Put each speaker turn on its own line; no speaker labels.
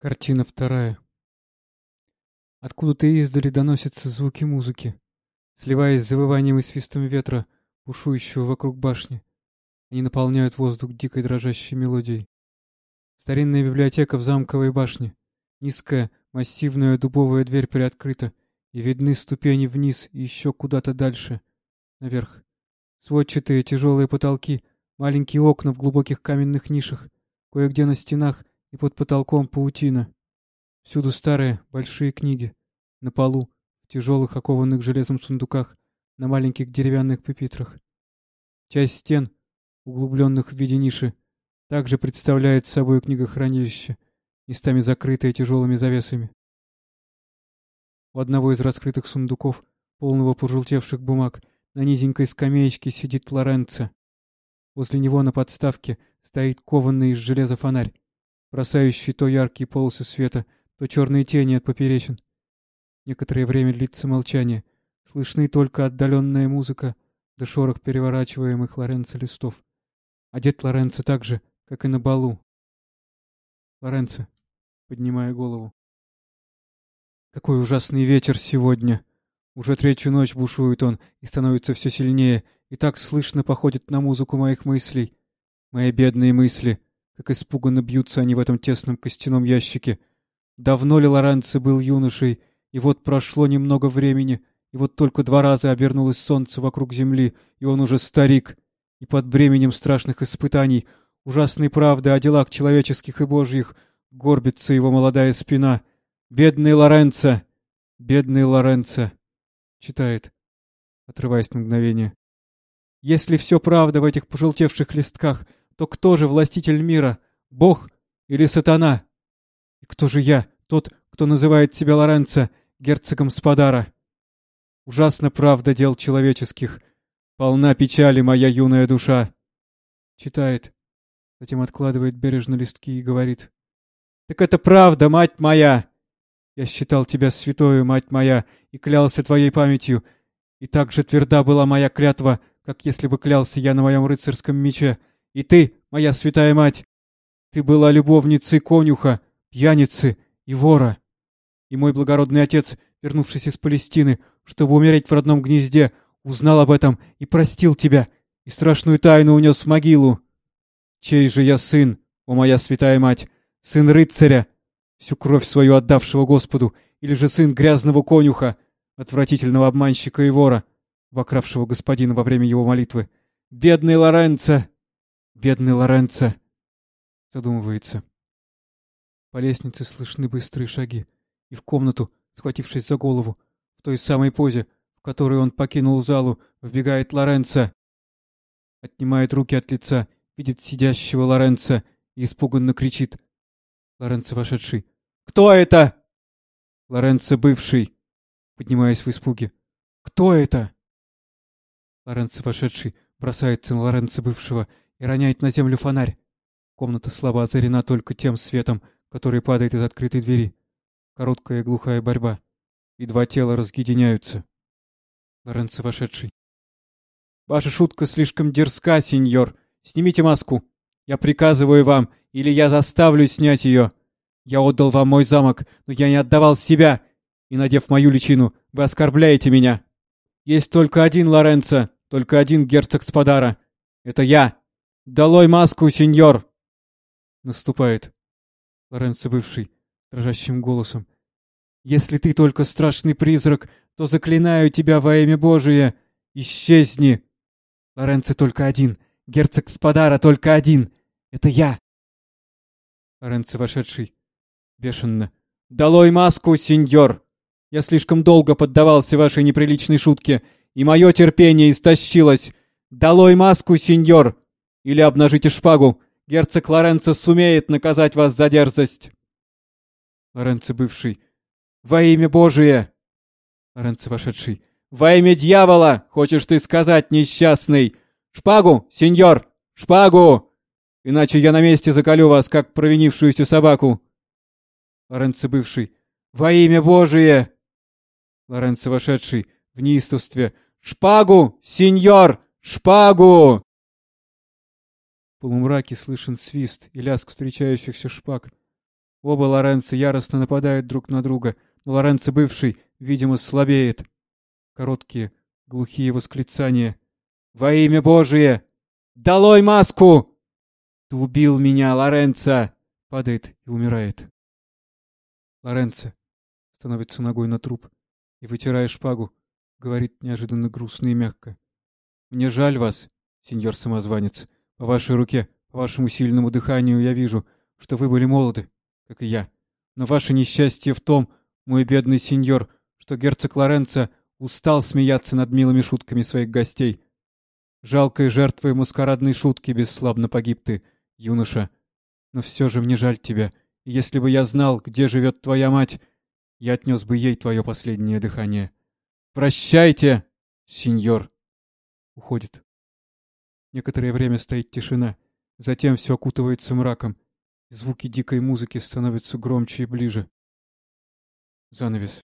Картина вторая. Откуда-то издали доносятся звуки музыки, сливаясь с завыванием и свистом ветра, бушующего вокруг башни. Они наполняют воздух дикой дрожащей мелодией. Старинная библиотека в замковой башне. Низкая, массивная дубовая дверь приоткрыта, и видны ступени вниз и еще куда-то дальше, наверх. Сводчатые тяжелые потолки, маленькие окна в глубоких каменных нишах, кое-где на стенах и под потолком паутина. Всюду старые, большие книги. На полу, в тяжелых, окованных железом сундуках, на маленьких деревянных пепитрах. Часть стен, углубленных в виде ниши, также представляет собой книгохранилище, местами закрытое тяжелыми завесами. У одного из раскрытых сундуков, полного пожелтевших бумаг, на низенькой скамеечке сидит Лоренцо. Возле него на подставке стоит кованный из железа фонарь, бросающий то яркие полосы света, то черные тени от поперечин. Некоторое время длится молчание. Слышны только отдаленная музыка да шорох переворачиваемых Лоренцо листов. Одет Лоренцо так же, как и на балу. Лоренцо, поднимая голову. Какой ужасный ветер сегодня! Уже третью ночь бушует он и становится все сильнее, и так слышно походит на музыку моих мыслей. Мои бедные мысли, как испуганно бьются они в этом тесном костяном ящике. Давно ли Лоренцо был юношей, и вот прошло немного времени, и вот только два раза обернулось солнце вокруг земли, и он уже старик, и под бременем страшных испытаний, ужасной правды о делах человеческих и божьих, горбится его молодая спина. «Бедный Лоренцо! Бедный Лоренцо!» Читает, отрываясь на мгновение. «Если все правда в этих пожелтевших листках, то кто же властитель мира, Бог или сатана?» И кто же я, тот, кто называет себя Лоренцо, герцогом Спадара? Ужасна правда дел человеческих. Полна печали моя юная душа. Читает. Затем откладывает бережно листки и говорит. Так это правда, мать моя! Я считал тебя святою, мать моя, и клялся твоей памятью. И так же тверда была моя клятва, как если бы клялся я на моем рыцарском мече. И ты, моя святая мать, ты была любовницей конюха, пьяницы и вора. И мой благородный отец, вернувшись из Палестины, чтобы умереть в родном гнезде, узнал об этом и простил тебя, и страшную тайну унес в могилу. Чей же я сын, о моя святая мать, сын рыцаря, всю кровь свою отдавшего Господу, или же сын грязного конюха, отвратительного обманщика и вора, вокравшего господина во время его молитвы? Бедный Лоренцо! Бедный Лоренцо! Задумывается. По лестнице слышны быстрые шаги, и в комнату, схватившись за голову, в той самой позе, в которой он покинул залу, вбегает Лоренцо. Отнимает руки от лица, видит сидящего Лоренцо и испуганно кричит. Лоренцо вошедший. «Кто это?» Лоренцо бывший, поднимаясь в испуге. «Кто это?» Лоренцо вошедший бросается на Лоренцо бывшего и роняет на землю фонарь. Комната слабо озарена только тем светом, который падает из открытой двери. Короткая глухая борьба. И два тела разъединяются. Лоренцо вошедший. «Ваша шутка слишком дерзка, сеньор. Снимите маску. Я приказываю вам, или я заставлю снять ее. Я отдал вам мой замок, но я не отдавал себя. И, надев мою личину, вы оскорбляете меня. Есть только один Лоренцо, только один герцог Спадара. Это я. Долой маску, сеньор!» Наступает. Лоренцо бывший, дрожащим голосом. «Если ты только страшный призрак, то заклинаю тебя во имя Божие! Исчезни!» Лоренцо только один, герцог Спадара только один. Это я. Лоренцо вошедший. Бешено. «Долой маску, сеньор! Я слишком долго поддавался вашей неприличной шутке, и мое терпение истощилось. Долой маску, сеньор! Или обнажите шпагу, Герцог Лоренцо сумеет наказать вас за дерзость. Лоренцо бывший. Во имя Божие! Лоренцо вошедший. Во имя дьявола, хочешь ты сказать, несчастный? Шпагу, сеньор! Шпагу! Иначе я на месте заколю вас, как провинившуюся собаку. Лоренцо бывший. Во имя Божие! Лоренцо вошедший в неистовстве. Шпагу, сеньор! Шпагу! В полумраке слышен свист и лязг встречающихся шпаг. Оба Лоренцо яростно нападают друг на друга, но Лоренцо бывший, видимо, слабеет. Короткие, глухие восклицания. «Во имя Божие! Долой маску! Ты убил меня, Лоренцо!» Падает и умирает. Лоренцо становится ногой на труп и, вытирая шпагу, говорит неожиданно грустно и мягко. «Мне жаль вас, сеньор самозванец. По вашей руке, по вашему сильному дыханию я вижу, что вы были молоды, как и я. Но ваше несчастье в том, мой бедный сеньор, что герцог Лоренцо устал смеяться над милыми шутками своих гостей. Жалкой жертвой маскарадной шутки бесславно погиб ты, юноша. Но все же мне жаль тебя, если бы я знал, где живет твоя мать, я отнес бы ей твое последнее дыхание. Прощайте, сеньор. Уходит. Некоторое время стоит тишина, затем все окутывается мраком, звуки дикой музыки становятся громче и ближе. Занавес.